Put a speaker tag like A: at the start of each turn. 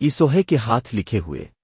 A: ایسوہے کے ہاتھ لکھے ہوئے۔